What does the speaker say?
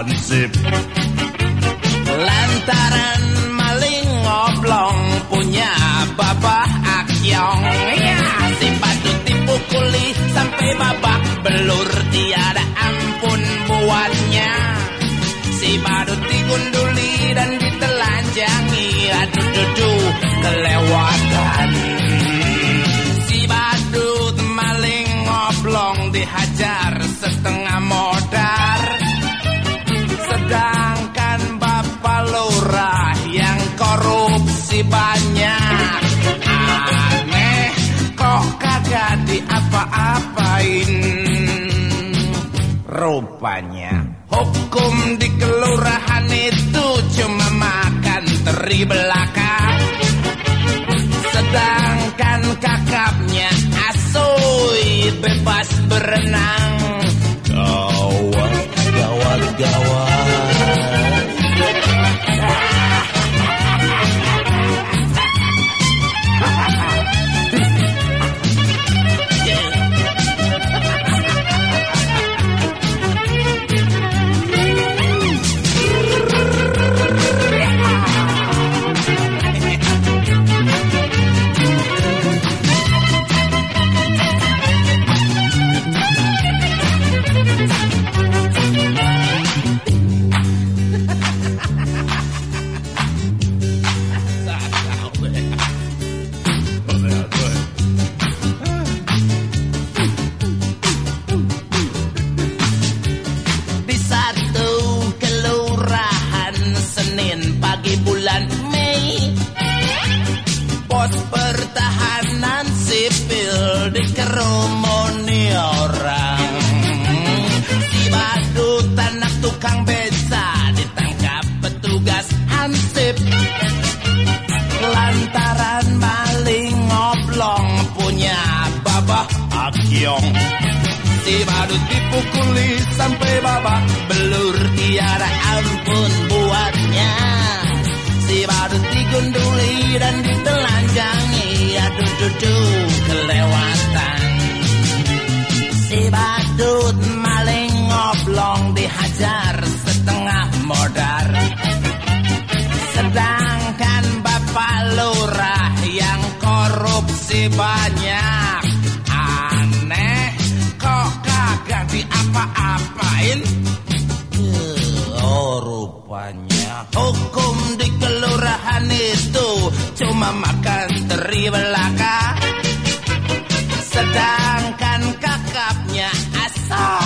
hansip Lantaran maling ngoblong punya babah akyong. Ya, Si patut dipukuli sampai babak belur Tiada ampun buatnya. Si badut digunduli dan ditelanjangi Aduh duduh kelewatan. Si badut maling ngoblong dihajar setengah kagak diapa-apain Rupanya hukum di kelurahan itu cuma makan teri belaka Sedangkan kakapnya asoy bebas berenang Pos pertahanan sipil dikerumuni orang. Si badut anak tukang beca ditangkap petugas hansip. Lantaran maling ngoblong punya babah akyong. Si badut dipukuli sampai babak belur tiada ampun buatnya Si badut digunduli dan ditelanjangi. Aduh duduh kelewatan. Si badut maling ngoblong dihajar setengah modar. Sedangkan Bapak Lurah yang korupsi banyak. Aneh kok kagak diapa-apain? Oh rupanya hukum di manis itu cuma makan teri belaka Sedangkan kakapnya asal.